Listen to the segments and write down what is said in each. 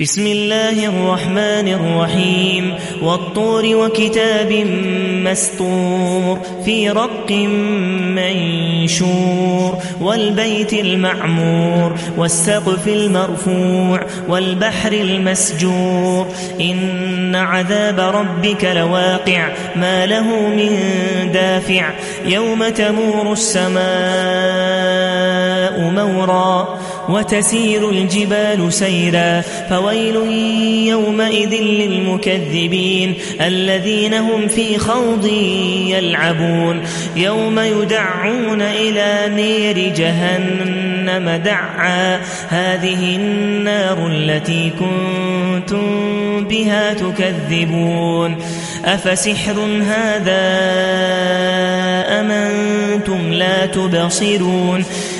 بسم الله الرحمن الرحيم. والطور وكتاب مسطور في رق منشور. والبيت المعمور والسقف المرفوع والبحر المسجور. إن عذاب ربك لواقع ما له من دافع. يوم تمور مورا وتسير الجبال سيرا فويل يومئذ للمكذبين الذين هم في خوض يلعبون يوم يدعون إلى نير جهنم دعا هذه النار التي كنتم بها تكذبون أفسحر هذا أمنتم لا تبصرون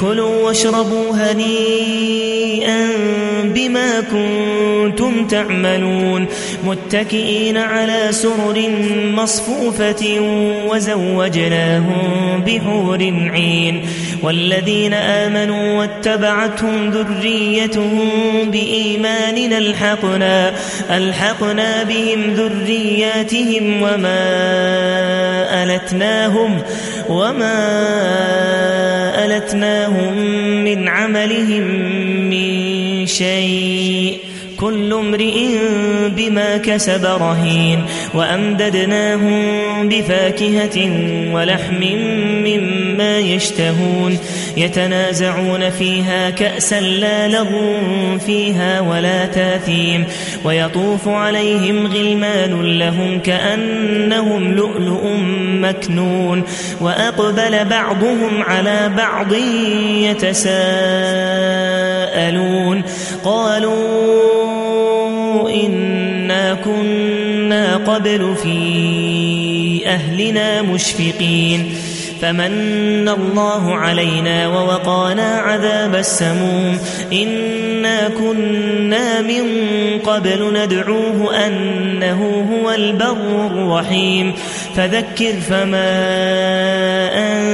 كلوا واشربوا هنيئا بما كنتم تعملون متكئين على سرر مصفوفة وزوجناهم بحور عين والذين آمنوا واتبعتهم ذريتهم بإيمان ألحقنا ألحقنا بهم ذرياتهم وما ألتناهم وما ألتناهم من عملهم من شيء. كل امرئ بما كسب رهين وأمددناهم بفاكهة ولحم مما يشتهون يتنازعون فيها كأسا لا لغو فيها ولا تاثيم ويطوف عليهم غلمان لهم كأنهم لؤلؤ مكنون وأقبل بعضهم على بعض يتساءلون قالوا كنا قبل في أهلنا مشفقين فمن الله علينا ووقانا عذاب السموم إنا كنا من قبل ندعوه أنه هو البر الرحيم فذكر فما أنت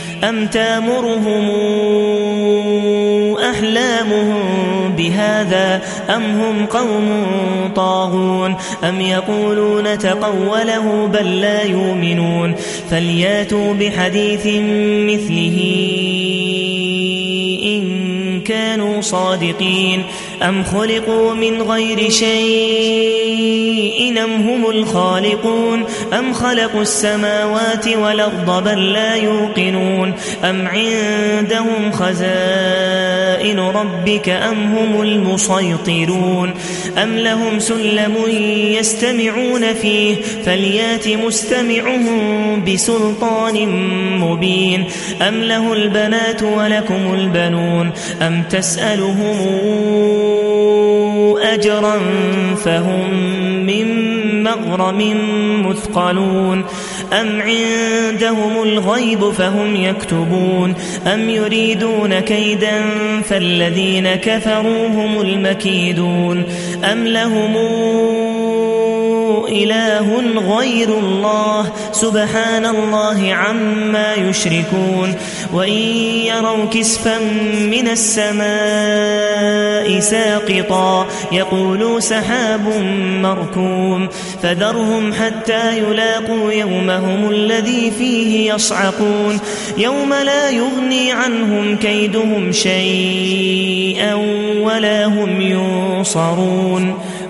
أم تامرهم أحلامهم بهذا أم هم قوم طاغون أم يقولون تقوله بل لا يؤمنون فلياتوا بحديث مثله إن كانوا صادقين أم خلقوا من غير شيء أم هم الخالقون أم خلقوا السماوات والأرض بل لا يوقنون أم عندهم خزائن ربك أم هم المسيطرون أم لهم سلم يستمعون فيه فليات مستمعهم بسلطان مبين أم له البنات ولكم البنون أم تسألهم أجرا فهم من مغرم مثقلون. أم عندهم الغيب فهم يكتبون. أم يريدون كيدا فالذين كفروا هم المكيدون. أم لهم إله غير الله. سبحان الله عما يشركون. وإن يروا كسفا من السماء ساقطا يقولوا سحاب مركوم. فذرهم حتى يلاقوا يومهم الذي فيه يصعقون. يوم لا يغني عنهم كيدهم شيئا ولا هم ينصرون.